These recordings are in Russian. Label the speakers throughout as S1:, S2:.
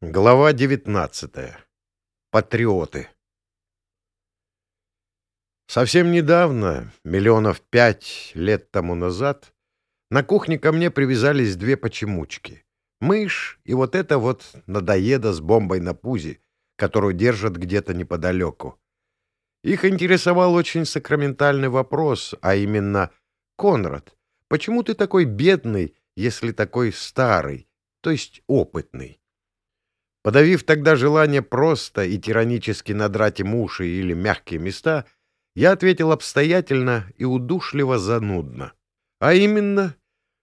S1: Глава 19. Патриоты. Совсем недавно, миллионов пять лет тому назад, на кухне ко мне привязались две почемучки. Мышь и вот эта вот надоеда с бомбой на пузе, которую держат где-то неподалеку. Их интересовал очень сакраментальный вопрос, а именно «Конрад, почему ты такой бедный, если такой старый, то есть опытный?» Подавив тогда желание просто и тиранически надрать им уши или мягкие места, я ответил обстоятельно и удушливо занудно. А именно,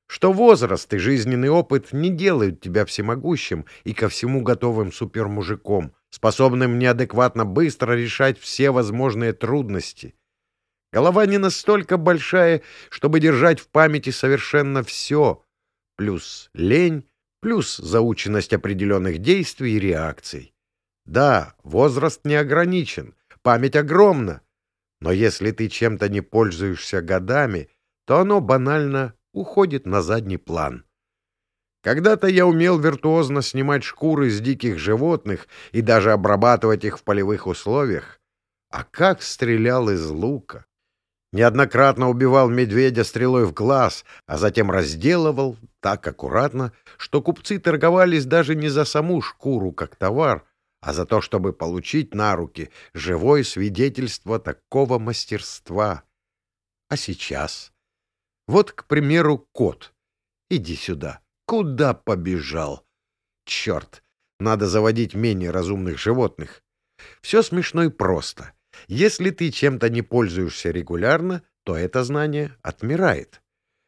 S1: что возраст и жизненный опыт не делают тебя всемогущим и ко всему готовым супермужиком, способным неадекватно быстро решать все возможные трудности. Голова не настолько большая, чтобы держать в памяти совершенно все, плюс лень, плюс заученность определенных действий и реакций. Да, возраст не ограничен, память огромна, но если ты чем-то не пользуешься годами, то оно банально уходит на задний план. Когда-то я умел виртуозно снимать шкуры с диких животных и даже обрабатывать их в полевых условиях. А как стрелял из лука! Неоднократно убивал медведя стрелой в глаз, а затем разделывал так аккуратно, что купцы торговались даже не за саму шкуру как товар, а за то, чтобы получить на руки живое свидетельство такого мастерства. А сейчас? Вот, к примеру, кот. Иди сюда. Куда побежал? Черт, надо заводить менее разумных животных. Все смешно и просто. Если ты чем-то не пользуешься регулярно, то это знание отмирает.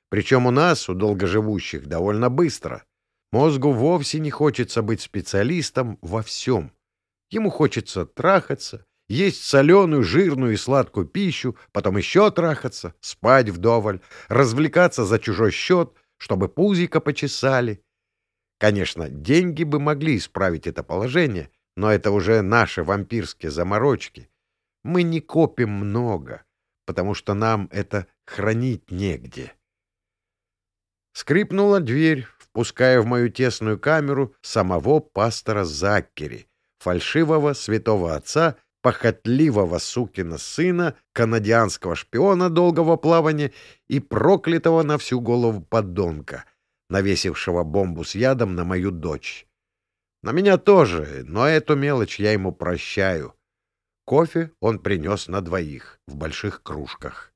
S1: Причем у нас, у долгоживущих, довольно быстро. Мозгу вовсе не хочется быть специалистом во всем. Ему хочется трахаться, есть соленую, жирную и сладкую пищу, потом еще трахаться, спать вдоволь, развлекаться за чужой счет, чтобы пузико почесали. Конечно, деньги бы могли исправить это положение, но это уже наши вампирские заморочки — мы не копим много, потому что нам это хранить негде. Скрипнула дверь, впуская в мою тесную камеру самого пастора Заккери, фальшивого святого отца, похотливого сукина сына, канадианского шпиона долгого плавания и проклятого на всю голову подонка, навесившего бомбу с ядом на мою дочь. На меня тоже, но эту мелочь я ему прощаю. Кофе он принес на двоих в больших кружках.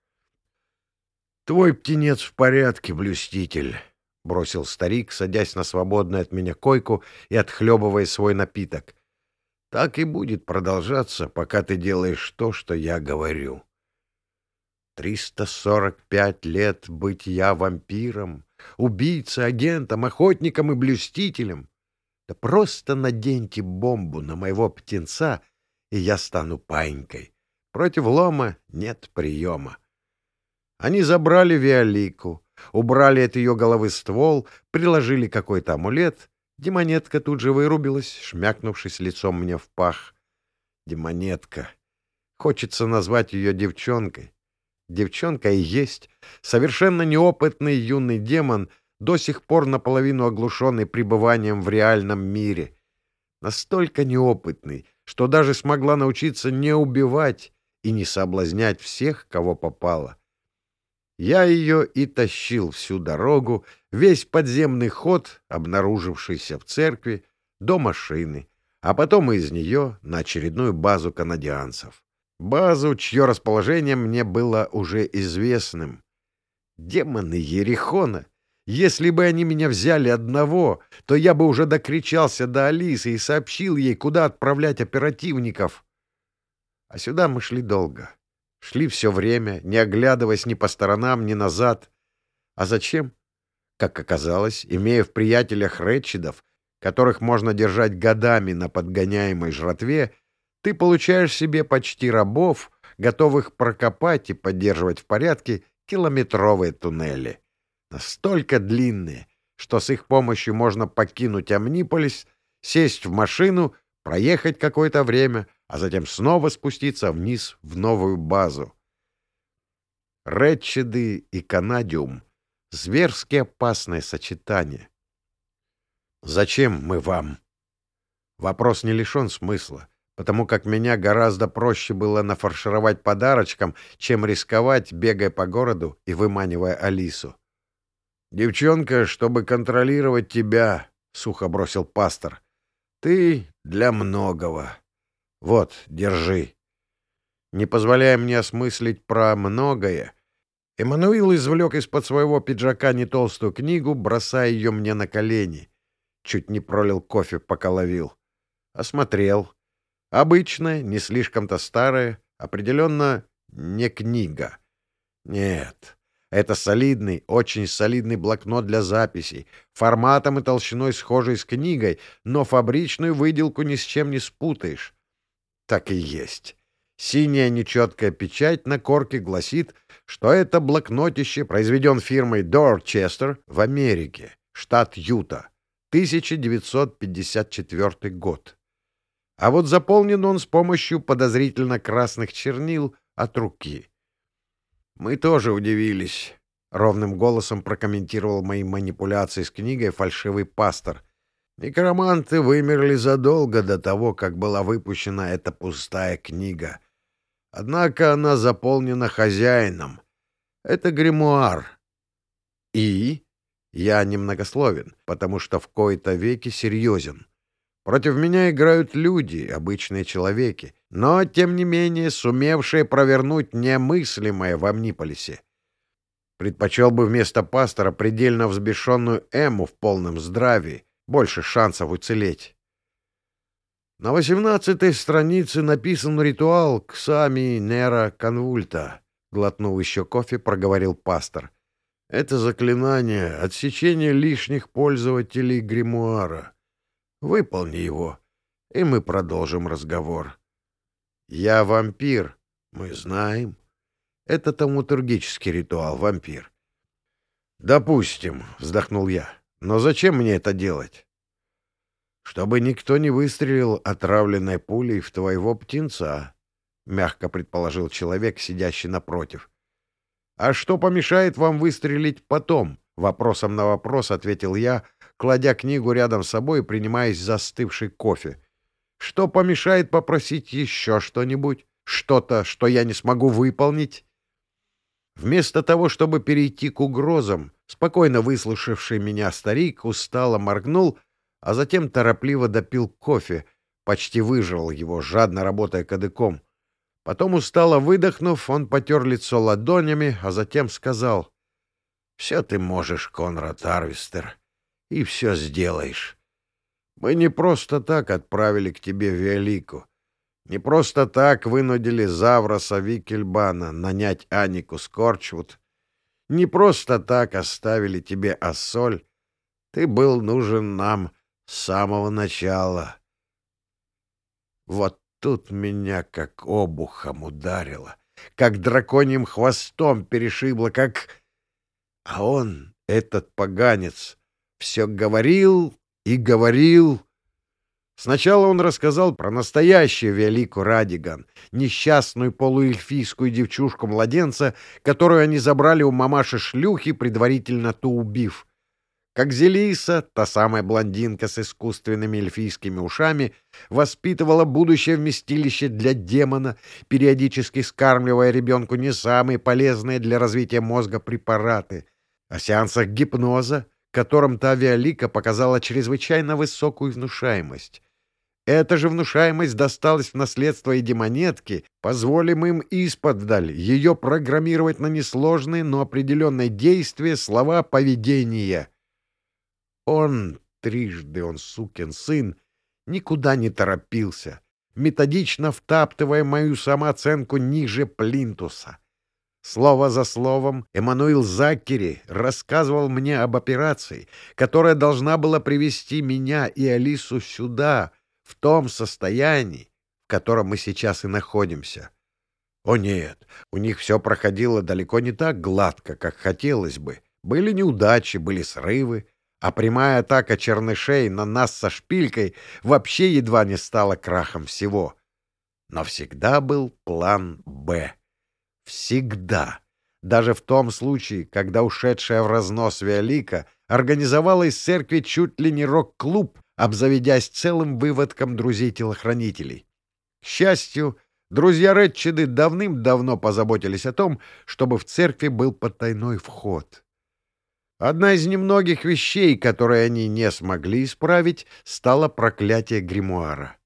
S1: — Твой птенец в порядке, блюститель, — бросил старик, садясь на свободную от меня койку и отхлебывая свой напиток. — Так и будет продолжаться, пока ты делаешь то, что я говорю. Триста сорок пять лет быть я вампиром, убийцей, агентом, охотником и блюстителем. Да просто наденьте бомбу на моего птенца — и я стану паинькой. Против лома нет приема. Они забрали Виолику, убрали от ее головы ствол, приложили какой-то амулет. Демонетка тут же вырубилась, шмякнувшись лицом мне в пах. Демонетка. Хочется назвать ее девчонкой. Девчонка и есть. Совершенно неопытный юный демон, до сих пор наполовину оглушенный пребыванием в реальном мире. Настолько неопытный, что даже смогла научиться не убивать и не соблазнять всех, кого попало. Я ее и тащил всю дорогу, весь подземный ход, обнаружившийся в церкви, до машины, а потом из нее на очередную базу канадианцев. Базу, чье расположение мне было уже известным. Демоны Ерехона! Если бы они меня взяли одного, то я бы уже докричался до Алисы и сообщил ей, куда отправлять оперативников. А сюда мы шли долго. Шли все время, не оглядываясь ни по сторонам, ни назад. А зачем? Как оказалось, имея в приятелях Рэтчидов, которых можно держать годами на подгоняемой жратве, ты получаешь себе почти рабов, готовых прокопать и поддерживать в порядке километровые туннели настолько длинные, что с их помощью можно покинуть Амниполис, сесть в машину, проехать какое-то время, а затем снова спуститься вниз в новую базу. Ретчеды и Канадиум — зверски опасное сочетание. «Зачем мы вам?» Вопрос не лишен смысла, потому как меня гораздо проще было нафаршировать подарочком, чем рисковать, бегая по городу и выманивая Алису. «Девчонка, чтобы контролировать тебя», — сухо бросил пастор, — «ты для многого. Вот, держи». Не позволяя мне осмыслить про многое, Эммануил извлек из-под своего пиджака не толстую книгу, бросая ее мне на колени. Чуть не пролил кофе, пока ловил. Осмотрел. Обычная, не слишком-то старая, определенно не книга. Нет, это солидный, очень солидный блокнот для записей, форматом и толщиной схожий с книгой, но фабричную выделку ни с чем не спутаешь. Так и есть. Синяя нечеткая печать на корке гласит, что это блокнотище произведен фирмой Dorchester в Америке, штат Юта, 1954 год. А вот заполнен он с помощью подозрительно красных чернил от руки. Мы тоже удивились. Ровным голосом прокомментировал мои манипуляции с книгой фальшивый пастор. Некроманты вымерли задолго до того, как была выпущена эта пустая книга — Однако она заполнена хозяином. Это гримуар. И я немногословен, потому что в кои-то веки серьезен. Против меня играют люди, обычные человеки, но, тем не менее, сумевшие провернуть немыслимое в Амниполисе. Предпочел бы вместо пастора предельно взбешенную Эму в полном здравии, больше шансов уцелеть. На восемнадцатой странице написан ритуал Ксами Нера Конвульта. Глотнув еще кофе, проговорил пастор. Это заклинание — отсечение лишних пользователей гримуара. Выполни его, и мы продолжим разговор. Я вампир, мы знаем. Это тамутургический ритуал, вампир. Допустим, вздохнул я. Но зачем мне это делать? чтобы никто не выстрелил отравленной пулей в твоего птенца, — мягко предположил человек, сидящий напротив. — А что помешает вам выстрелить потом? — вопросом на вопрос ответил я, кладя книгу рядом с собой и принимаясь за остывший кофе. — Что помешает попросить еще что-нибудь? Что-то, что я не смогу выполнить? Вместо того, чтобы перейти к угрозам, спокойно выслушавший меня старик устало моргнул — а затем торопливо допил кофе, почти выжрал его, жадно работая кадыком. Потом, устало выдохнув, он потер лицо ладонями, а затем сказал, «Все ты можешь, Конрад Арвистер, и все сделаешь. Мы не просто так отправили к тебе Виолику, не просто так вынудили Завроса Викельбана нанять Анику Скорчвуд, не просто так оставили тебе Ассоль. Ты был нужен нам» с самого начала. Вот тут меня как обухом ударило, как драконьим хвостом перешибло, как... А он, этот поганец, все говорил и говорил. Сначала он рассказал про настоящую Велику Радиган, несчастную полуэльфийскую девчушку-младенца, которую они забрали у мамаши-шлюхи, предварительно ту убив — как Зелиса, та самая блондинка с искусственными эльфийскими ушами, воспитывала будущее вместилище для демона, периодически скармливая ребенку не самые полезные для развития мозга препараты. О сеансах гипноза, которым та Виолика показала чрезвычайно высокую внушаемость. Эта же внушаемость досталась в наследство и демонетке, позволим им исподвдаль ее программировать на несложные, но определенные действия, слова, поведения — он, трижды он, сукин сын, никуда не торопился, методично втаптывая мою самооценку ниже плинтуса. Слово за словом Эммануил Заккери рассказывал мне об операции, которая должна была привести меня и Алису сюда, в том состоянии, в котором мы сейчас и находимся. О нет, у них все проходило далеко не так гладко, как хотелось бы. Были неудачи, были срывы, а прямая атака чернышей на нас со шпилькой вообще едва не стала крахом всего. Но всегда был план «Б». Всегда. Даже в том случае, когда ушедшая в разнос Виолика организовала из церкви чуть ли не рок-клуб, обзаведясь целым выводком друзей-телохранителей. К счастью, друзья Ретчеды давным-давно позаботились о том, чтобы в церкви был потайной вход. Одна из немногих вещей, которые они не смогли исправить, стало проклятие гримуара.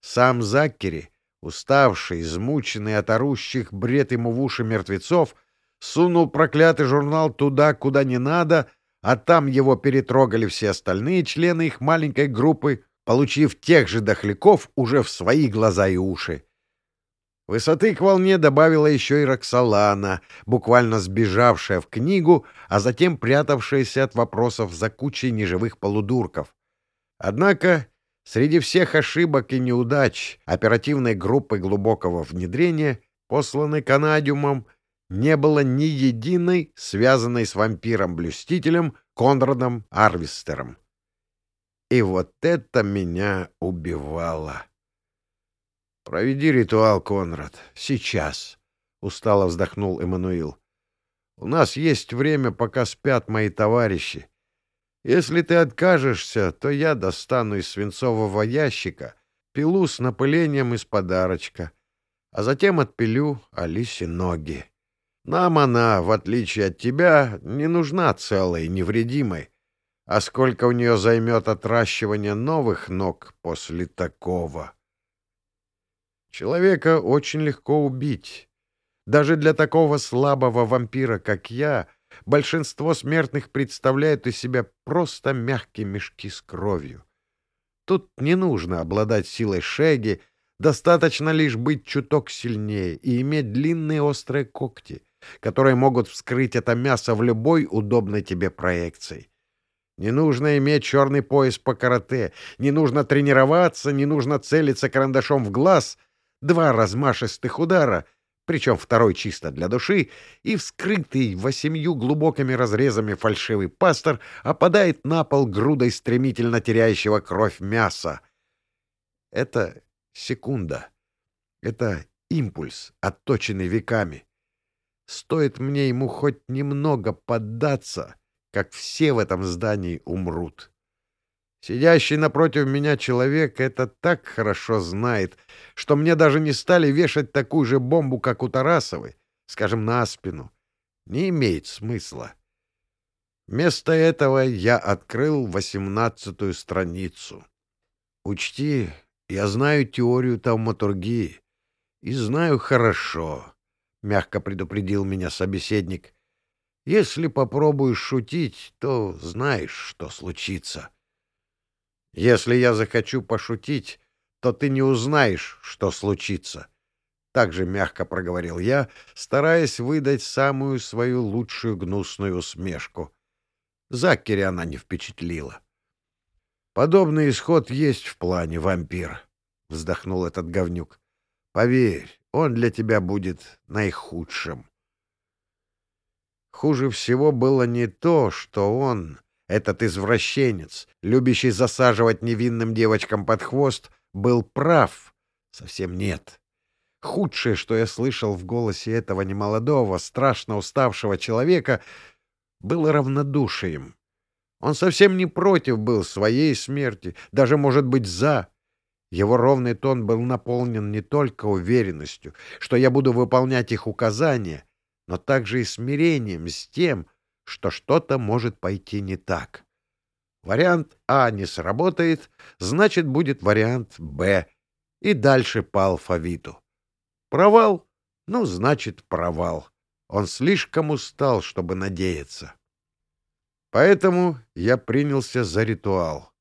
S1: Сам Заккери, уставший, измученный от орущих бред ему в уши мертвецов, сунул проклятый журнал туда, куда не надо, а там его перетрогали все остальные члены их маленькой группы, получив тех же дохляков уже в свои глаза и уши. Высоты к волне добавила еще и Роксолана, буквально сбежавшая в книгу, а затем прятавшаяся от вопросов за кучей неживых полудурков. Однако среди всех ошибок и неудач оперативной группы глубокого внедрения, посланной Канадиумом, не было ни единой, связанной с вампиром-блюстителем Конрадом Арвистером. И вот это меня убивало. «Проведи ритуал, Конрад. Сейчас», — устало вздохнул Эммануил. «У нас есть время, пока спят мои товарищи. Если ты откажешься, то я достану из свинцового ящика пилу с напылением из подарочка, а затем отпилю Алисе ноги. Нам она, в отличие от тебя, не нужна целой, невредимой. А сколько у нее займет отращивание новых ног после такого?» Человека очень легко убить. Даже для такого слабого вампира, как я, большинство смертных представляют из себя просто мягкие мешки с кровью. Тут не нужно обладать силой шеги, достаточно лишь быть чуток сильнее и иметь длинные острые когти, которые могут вскрыть это мясо в любой удобной тебе проекции. Не нужно иметь черный пояс по карате, не нужно тренироваться, не нужно целиться карандашом в глаз, два размашистых удара, причем второй чисто для души, и вскрытый восемью глубокими разрезами фальшивый пастор опадает на пол грудой стремительно теряющего кровь мяса. Это секунда. Это импульс, отточенный веками. Стоит мне ему хоть немного поддаться, как все в этом здании умрут. Сидящий напротив меня человек это так хорошо знает, что мне даже не стали вешать такую же бомбу, как у Тарасовой, скажем, на спину. Не имеет смысла. Вместо этого я открыл восемнадцатую страницу. Учти, я знаю теорию тауматургии и знаю хорошо, — мягко предупредил меня собеседник. Если попробуешь шутить, то знаешь, что случится. — если я захочу пошутить, то ты не узнаешь, что случится. Так же мягко проговорил я, стараясь выдать самую свою лучшую гнусную усмешку. Заккери она не впечатлила. «Подобный исход есть в плане, вампир», — вздохнул этот говнюк. «Поверь, он для тебя будет наихудшим». Хуже всего было не то, что он этот извращенец, любящий засаживать невинным девочкам под хвост, был прав. Совсем нет. Худшее, что я слышал в голосе этого немолодого, страшно уставшего человека, было равнодушием. Он совсем не против был своей смерти, даже, может быть, за. Его ровный тон был наполнен не только уверенностью, что я буду выполнять их указания, но также и смирением с тем, что что-то может пойти не так. Вариант А не сработает, значит, будет вариант Б. И дальше по алфавиту. Провал? Ну, значит, провал. Он слишком устал, чтобы надеяться. Поэтому я принялся за ритуал.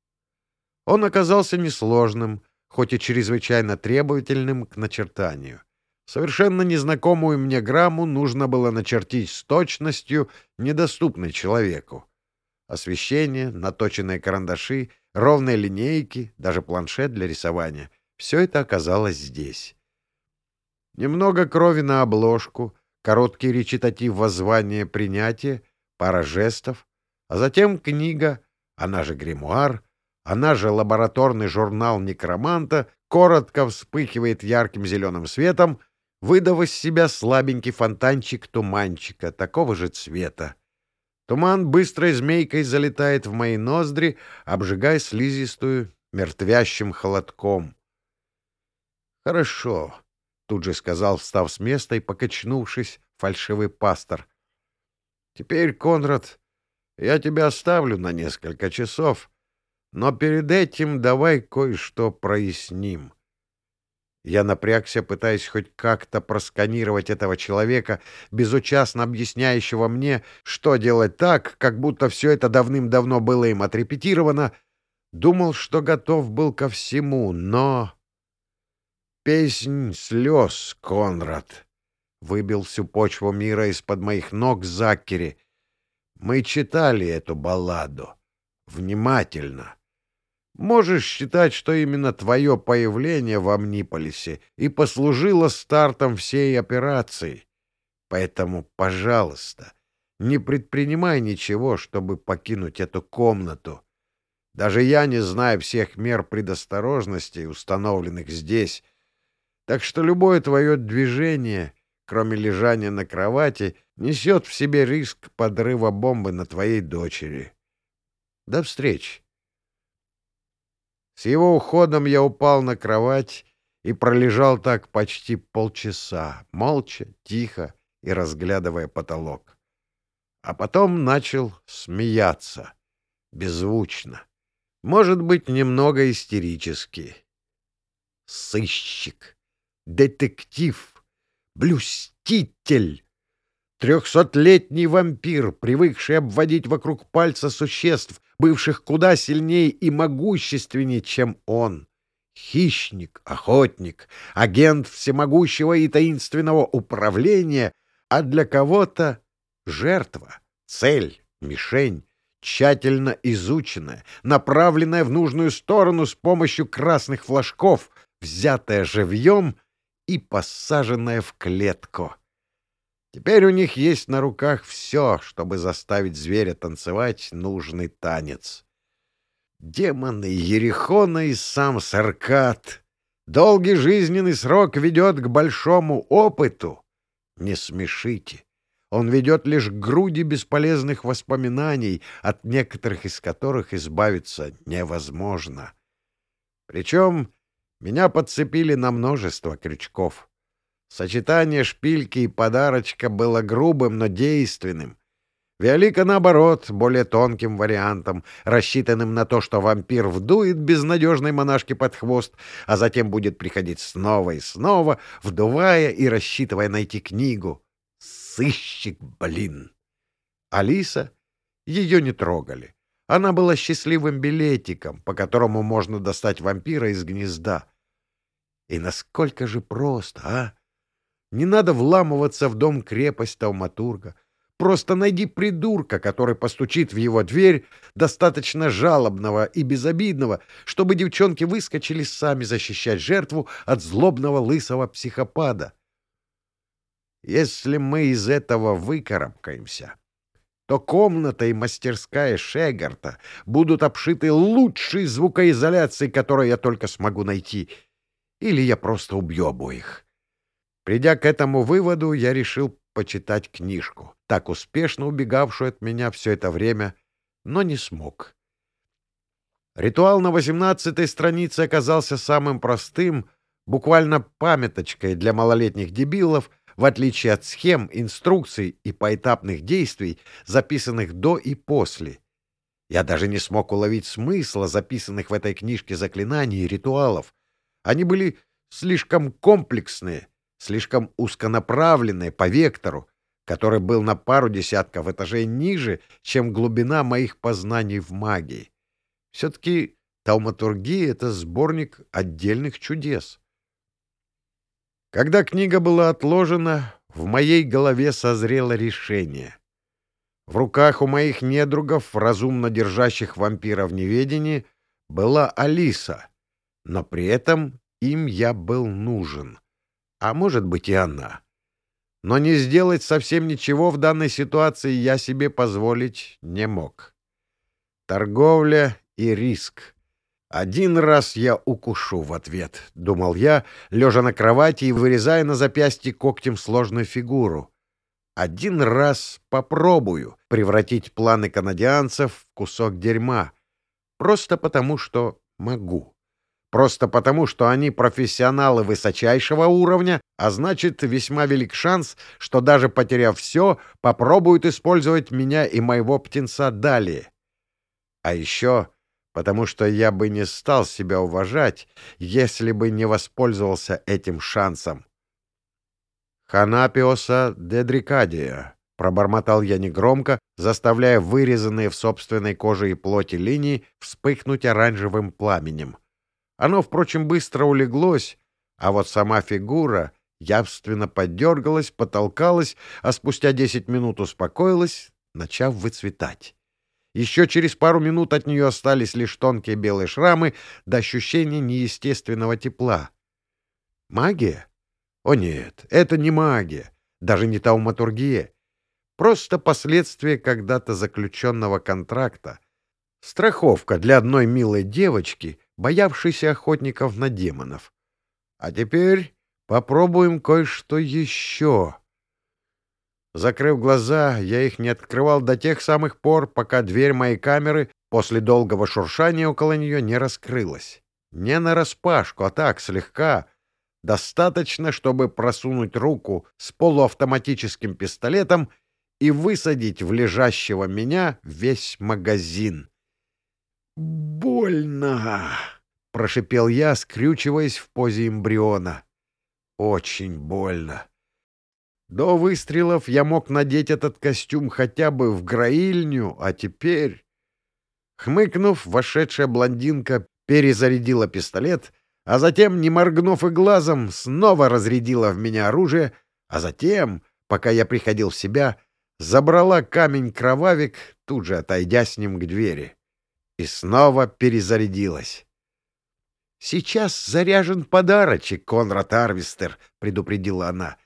S1: Он оказался несложным, хоть и чрезвычайно требовательным к начертанию. Совершенно незнакомую мне грамму нужно было начертить с точностью, недоступной человеку. Освещение, наточенные карандаши, ровные линейки, даже планшет для рисования — все это оказалось здесь. Немного крови на обложку, короткий речитатив воззвания принятия, пара жестов, а затем книга, она же гримуар, она же лабораторный журнал некроманта, коротко вспыхивает ярким зеленым светом — выдав из себя слабенький фонтанчик туманчика, такого же цвета. Туман быстрой змейкой залетает в мои ноздри, обжигая слизистую, мертвящим холодком. «Хорошо», — тут же сказал, встав с места и покачнувшись, фальшивый пастор. «Теперь, Конрад, я тебя оставлю на несколько часов, но перед этим давай кое-что проясним». Я напрягся, пытаясь хоть как-то просканировать этого человека, безучастно объясняющего мне, что делать так, как будто все это давным-давно было им отрепетировано. Думал, что готов был ко всему, но... Песнь слез, Конрад. Выбил всю почву мира из-под моих ног Закери. Мы читали эту балладу. Внимательно. Можешь считать, что именно твое появление в Амниполисе и послужило стартом всей операции. Поэтому, пожалуйста, не предпринимай ничего, чтобы покинуть эту комнату. Даже я не знаю всех мер предосторожности, установленных здесь, так что любое твое движение, кроме лежания на кровати, несет в себе риск подрыва бомбы на твоей дочери. До встречи. С его уходом я упал на кровать и пролежал так почти полчаса, молча, тихо и разглядывая потолок. А потом начал смеяться, беззвучно, может быть, немного истерически. Сыщик, детектив, блюститель, трехсотлетний вампир, привыкший обводить вокруг пальца существ, бывших куда сильнее и могущественнее, чем он. Хищник, охотник, агент всемогущего и таинственного управления, а для кого-то жертва, цель, мишень, тщательно изученная, направленная в нужную сторону с помощью красных флажков, взятая живьем и посаженная в клетку. Теперь у них есть на руках все, чтобы заставить зверя танцевать нужный танец. Демоны Ерехона и сам Саркат. Долгий жизненный срок ведет к большому опыту. Не смешите. Он ведет лишь к груди бесполезных воспоминаний, от некоторых из которых избавиться невозможно. Причем меня подцепили на множество крючков. Сочетание шпильки и подарочка было грубым, но действенным. Виолика, наоборот, более тонким вариантом, рассчитанным на то, что вампир вдует безнадежной монашке под хвост, а затем будет приходить снова и снова, вдувая и рассчитывая найти книгу. Сыщик, блин! Алиса? Ее не трогали. Она была счастливым билетиком, по которому можно достать вампира из гнезда. И насколько же просто, а? Не надо вламываться в дом-крепость Тауматурга. Просто найди придурка, который постучит в его дверь, достаточно жалобного и безобидного, чтобы девчонки выскочили сами защищать жертву от злобного лысого психопада. Если мы из этого выкарабкаемся, то комната и мастерская Шегарта будут обшиты лучшей звукоизоляцией, которую я только смогу найти, или я просто убью обоих. Придя к этому выводу, я решил почитать книжку, так успешно убегавшую от меня все это время, но не смог. Ритуал на восемнадцатой странице оказался самым простым, буквально памяточкой для малолетних дебилов, в отличие от схем, инструкций и поэтапных действий, записанных до и после. Я даже не смог уловить смысла записанных в этой книжке заклинаний и ритуалов. Они были слишком комплексные — слишком узконаправленное по вектору, который был на пару десятков этажей ниже, чем глубина моих познаний в магии. Все-таки тауматургия — это сборник отдельных чудес. Когда книга была отложена, в моей голове созрело решение. В руках у моих недругов, разумно держащих вампира в неведении, была Алиса, но при этом им я был нужен — а может быть и она. Но не сделать совсем ничего в данной ситуации я себе позволить не мог. Торговля и риск. Один раз я укушу в ответ, — думал я, лежа на кровати и вырезая на запястье когтем сложную фигуру. Один раз попробую превратить планы канадианцев в кусок дерьма, просто потому что Могу. Просто потому, что они профессионалы высочайшего уровня, а значит, весьма велик шанс, что даже потеряв все, попробуют использовать меня и моего птенца далее. А еще потому что я бы не стал себя уважать, если бы не воспользовался этим шансом. «Ханапиоса дедрикадия», — пробормотал я негромко, заставляя вырезанные в собственной коже и плоти линии вспыхнуть оранжевым пламенем. Оно, впрочем, быстро улеглось, а вот сама фигура явственно подергалась, потолкалась, а спустя десять минут успокоилась, начав выцветать. Еще через пару минут от нее остались лишь тонкие белые шрамы до ощущения неестественного тепла. Магия? О нет, это не магия, даже не тауматургия. Просто последствия когда-то заключенного контракта. Страховка для одной милой девочки, боявшейся охотников на демонов. А теперь попробуем кое-что еще. Закрыв глаза, я их не открывал до тех самых пор, пока дверь моей камеры после долгого шуршания около нее не раскрылась. Не нараспашку, а так, слегка. Достаточно, чтобы просунуть руку с полуавтоматическим пистолетом и высадить в лежащего меня весь магазин. «Больно!» — прошипел я, скрючиваясь в позе эмбриона. «Очень больно!» До выстрелов я мог надеть этот костюм хотя бы в граильню, а теперь... Хмыкнув, вошедшая блондинка перезарядила пистолет, а затем, не моргнув и глазом, снова разрядила в меня оружие, а затем, пока я приходил в себя, забрала камень-кровавик, тут же отойдя с ним к двери. И снова перезарядилась. «Сейчас заряжен подарочек, Конрад Арвистер», — предупредила она.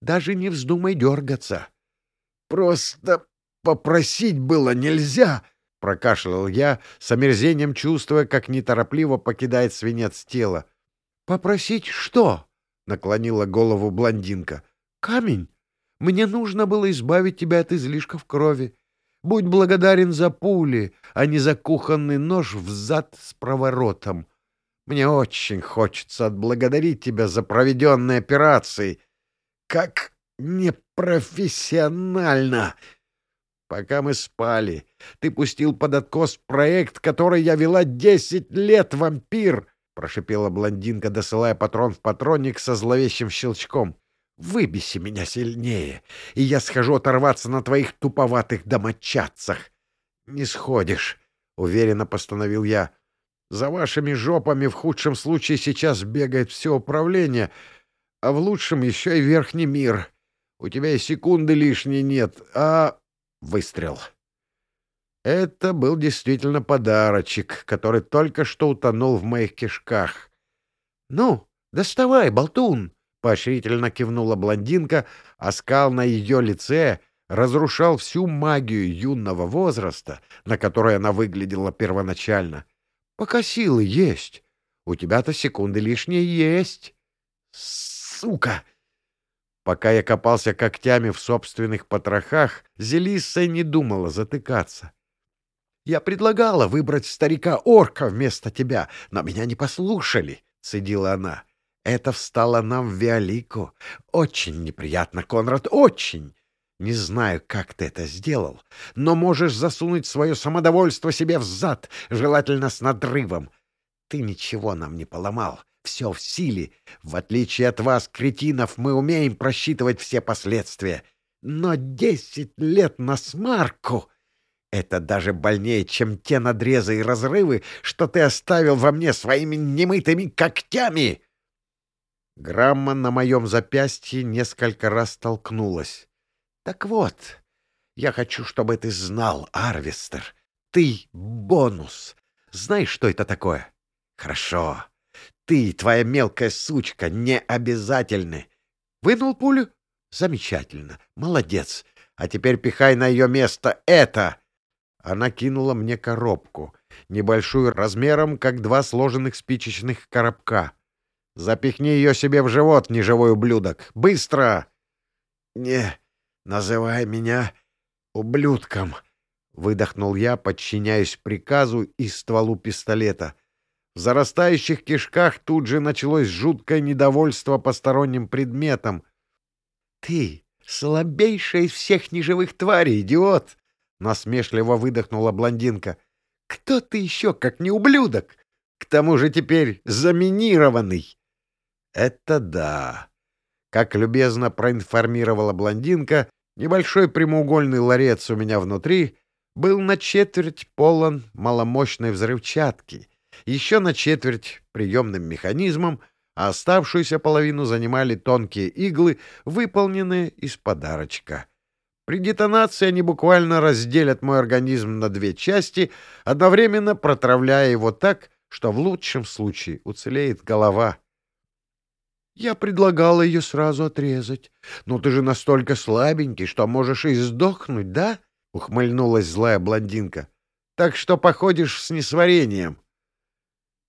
S1: Даже не вздумай дергаться. — Просто попросить было нельзя, — прокашлял я, с омерзением чувствуя, как неторопливо покидает свинец тело. — Попросить что? — наклонила голову блондинка. — Камень. Мне нужно было избавить тебя от излишков крови. Будь благодарен за пули, а не за кухонный нож в зад с проворотом. Мне очень хочется отблагодарить тебя за проведенные операции, как непрофессионально! Пока мы спали, ты пустил под откос проект, который я вела десять лет, вампир! — прошипела блондинка, досылая патрон в патронник со зловещим щелчком. «Выбеси меня сильнее, и я схожу оторваться на твоих туповатых домочадцах». «Не сходишь», — уверенно постановил я. «За вашими жопами в худшем случае сейчас бегает все управление, а в лучшем еще и верхний мир. У тебя и секунды лишней нет, а... Выстрел. Это был действительно подарочек, который только что утонул в моих кишках. — Ну, доставай, болтун! — поощрительно кивнула блондинка, а скал на ее лице разрушал всю магию юного возраста, на которой она выглядела первоначально. — Пока силы есть. У тебя-то секунды лишние есть сука!» Пока я копался когтями в собственных потрохах, Зелисса не думала затыкаться. «Я предлагала выбрать старика-орка вместо тебя, но меня не послушали», — цедила она. «Это встало нам в Виолику. Очень неприятно, Конрад, очень. Не знаю, как ты это сделал, но можешь засунуть свое самодовольство себе в зад, желательно с надрывом. Ты ничего нам не поломал, все в силе. В отличие от вас, кретинов, мы умеем просчитывать все последствия. Но десять лет на смарку — это даже больнее, чем те надрезы и разрывы, что ты оставил во мне своими немытыми когтями. Грамма на моем запястье несколько раз толкнулась. Так вот, я хочу, чтобы ты знал, Арвестер, ты — бонус. Знаешь, что это такое? Хорошо. Ты, твоя мелкая сучка, не обязательны. Вынул пулю? Замечательно. Молодец. А теперь пихай на ее место это. Она кинула мне коробку, небольшую размером, как два сложенных спичечных коробка. Запихни ее себе в живот, неживой ублюдок. Быстро! Не называй меня ублюдком, — выдохнул я, подчиняясь приказу и стволу пистолета — В зарастающих кишках тут же началось жуткое недовольство посторонним предметом. — Ты слабейшая из всех неживых тварей, идиот! — насмешливо выдохнула блондинка. — Кто ты еще, как не ублюдок? К тому же теперь заминированный. — Это да. Как любезно проинформировала блондинка, небольшой прямоугольный ларец у меня внутри был на четверть полон маломощной взрывчатки — еще на четверть приемным механизмом, а оставшуюся половину занимали тонкие иглы, выполненные из подарочка. При детонации они буквально разделят мой организм на две части, одновременно протравляя его так, что в лучшем случае уцелеет голова. Я предлагала ее сразу отрезать. Но ты же настолько слабенький, что можешь и сдохнуть, да? — ухмыльнулась злая блондинка. — Так что походишь с несварением.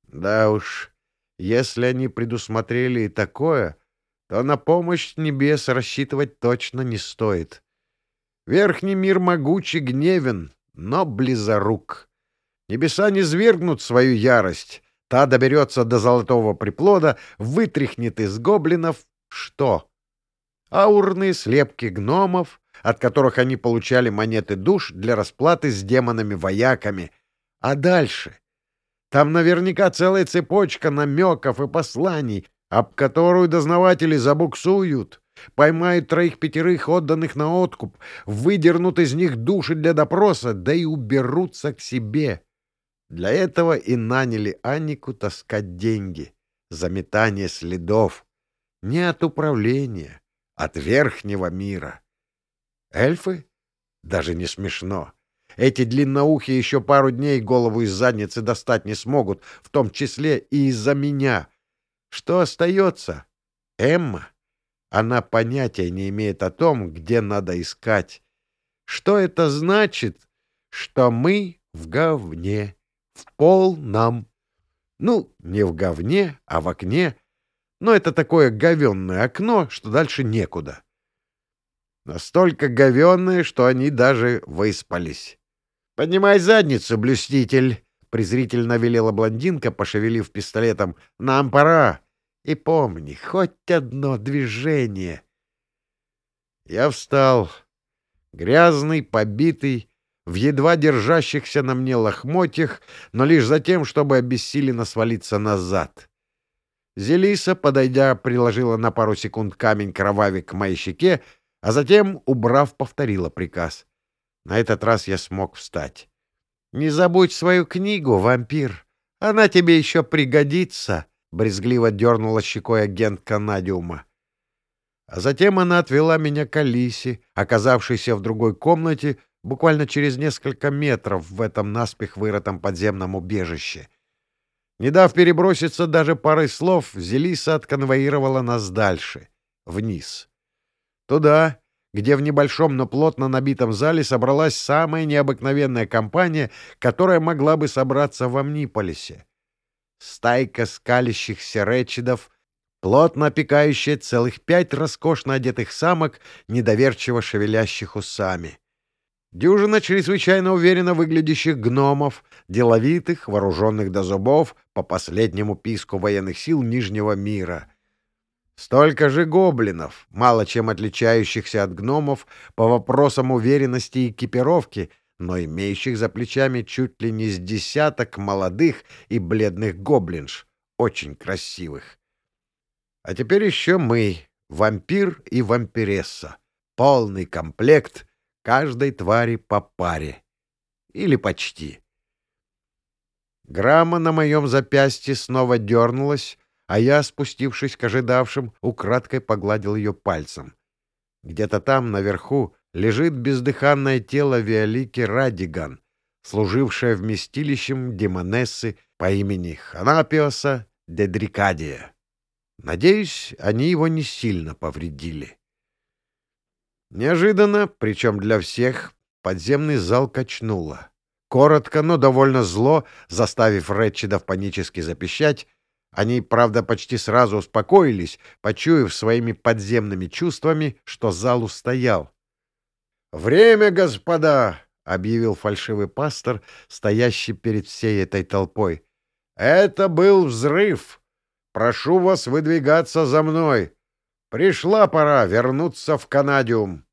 S1: Да уж, если они предусмотрели и такое, то на помощь небес рассчитывать точно не стоит. Верхний мир могучий гневен, но близорук. Небеса не свергнут свою ярость. Та доберется до золотого приплода, вытряхнет из гоблинов что? Аурные слепки гномов, от которых они получали монеты душ для расплаты с демонами-вояками. А дальше? Там наверняка целая цепочка намеков и посланий, об которую дознаватели забуксуют, поймают троих-пятерых отданных на откуп, выдернут из них души для допроса, да и уберутся к себе. Для этого и наняли Аннику таскать деньги, заметание следов. Не от управления, от верхнего мира. Эльфы? Даже не смешно. Эти длинноухие еще пару дней голову из задницы достать не смогут, в том числе и из-за меня. Что остается? Эмма? Она понятия не имеет о том, где надо искать. Что это значит? Что мы в говне. В пол нам. Ну, не в говне, а в окне. Но это такое говенное окно, что дальше некуда. Настолько говенное, что они даже выспались. «Поднимай задницу, блюститель!» — презрительно велела блондинка, пошевелив пистолетом. «Нам пора! И помни, хоть одно движение!» Я встал, грязный, побитый, в едва держащихся на мне лохмотьях, но лишь за тем, чтобы обессиленно свалиться назад. Зелиса, подойдя, приложила на пару секунд камень кровавик к моей щеке, а затем, убрав, повторила приказ. На этот раз я смог встать. «Не забудь свою книгу, вампир. Она тебе еще пригодится», — брезгливо дернула щекой агент Канадиума. А затем она отвела меня к Алисе, оказавшейся в другой комнате, буквально через несколько метров в этом наспех вырытом подземном убежище. Не дав переброситься даже парой слов, Зелиса отконвоировала нас дальше, вниз. Туда, где в небольшом, но плотно набитом зале собралась самая необыкновенная компания, которая могла бы собраться в Амниполисе. Стайка скалящихся речидов, плотно опекающая целых пять роскошно одетых самок, недоверчиво шевелящих усами. Дюжина чрезвычайно уверенно выглядящих гномов, деловитых, вооруженных до зубов по последнему писку военных сил Нижнего мира — Столько же гоблинов, мало чем отличающихся от гномов по вопросам уверенности и экипировки, но имеющих за плечами чуть ли не с десяток молодых и бледных гоблинж, очень красивых. А теперь еще мы, вампир и вампиресса. Полный комплект каждой твари по паре. Или почти. Грамма на моем запястье снова дернулась, а я, спустившись к ожидавшим, украдкой погладил ее пальцем. Где-то там, наверху, лежит бездыханное тело Виолики Радиган, служившее вместилищем демонессы по имени Ханапиоса Дедрикадия. Надеюсь, они его не сильно повредили. Неожиданно, причем для всех, подземный зал качнуло. Коротко, но довольно зло, заставив Рэтчедов панически запищать, они, правда, почти сразу успокоились, почуяв своими подземными чувствами, что зал устоял. «Время, господа!» — объявил фальшивый пастор, стоящий перед всей этой толпой. Это был взрыв. Прошу вас выдвигаться за мной. Пришла пора вернуться в Канадиум.